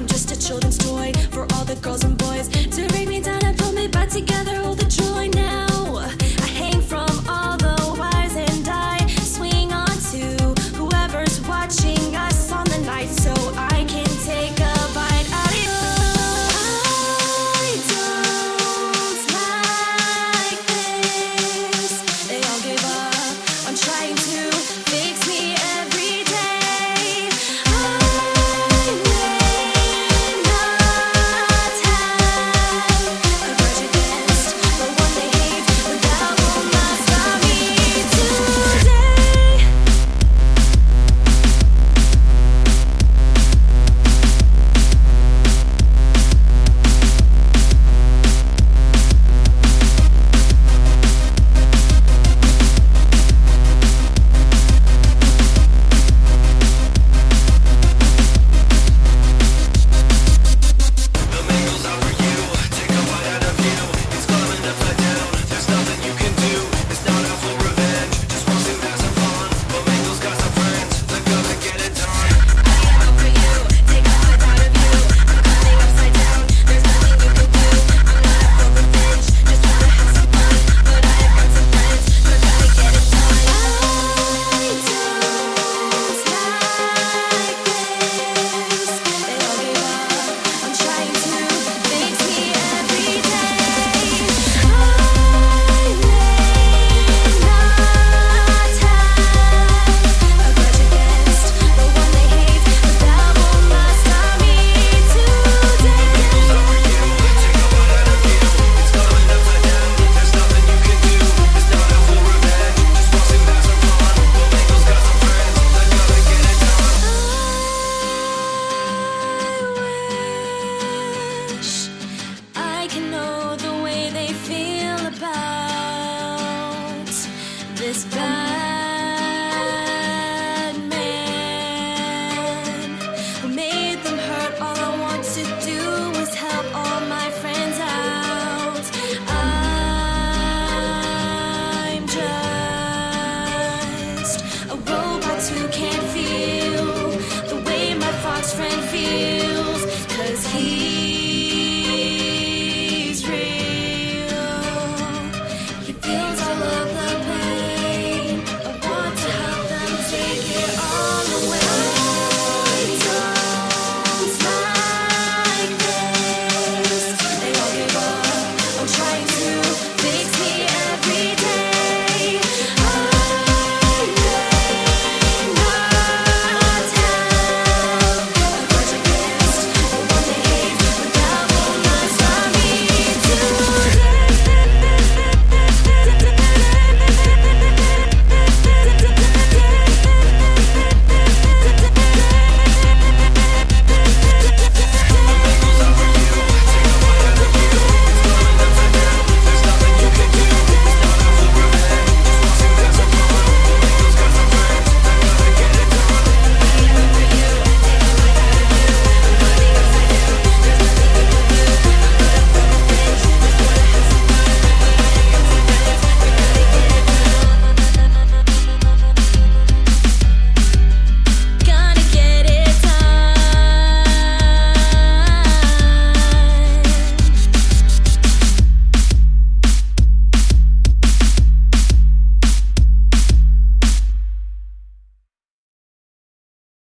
I'm just a children's toy this bad.